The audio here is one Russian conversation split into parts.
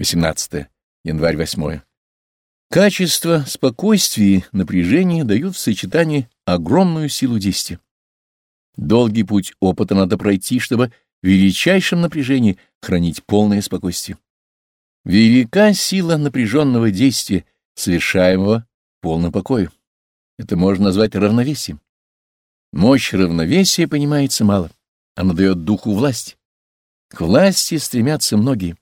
18 январь 8. Качество спокойствия и напряжения дают в сочетании огромную силу действия. Долгий путь опыта надо пройти, чтобы в величайшем напряжении хранить полное спокойствие. Велика сила напряженного действия, совершаемого в полном покое. Это можно назвать равновесием. Мощь равновесия понимается мало. Она дает духу власть. К власти стремятся многие.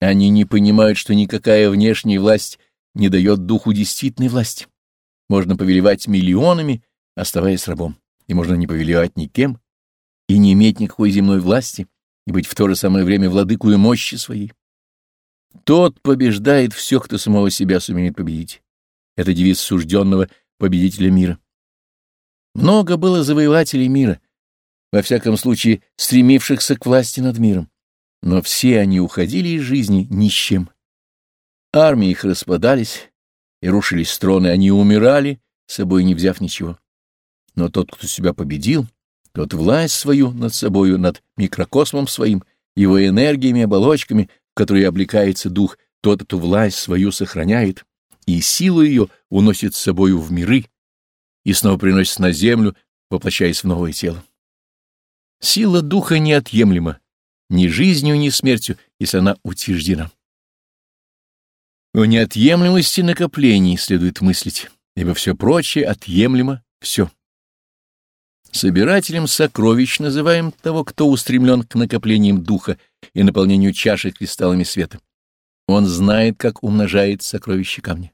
Они не понимают, что никакая внешняя власть не дает духу действительной власти. Можно повелевать миллионами, оставаясь рабом, и можно не повелевать никем, и не иметь никакой земной власти, и быть в то же самое время владыкою мощи своей. Тот побеждает все, кто самого себя сумеет победить. Это девиз сужденного победителя мира. Много было завоевателей мира, во всяком случае стремившихся к власти над миром, но все они уходили из жизни ни с чем. Армии их распадались, и рушились строны, они умирали, собой не взяв ничего. Но тот, кто себя победил, тот власть свою над собою, над микрокосмом своим, его энергиями, оболочками, в которые облекается дух, тот эту власть свою сохраняет, и силу ее уносит с собою в миры, и снова приносит на землю, воплощаясь в новое тело. Сила духа неотъемлема, ни жизнью, ни смертью, если она утверждена. О неотъемлемости накоплений следует мыслить, ибо все прочее отъемлемо все. Собирателем сокровищ называем того, кто устремлен к накоплениям духа и наполнению чаши кристаллами света. Он знает, как умножает сокровища камня.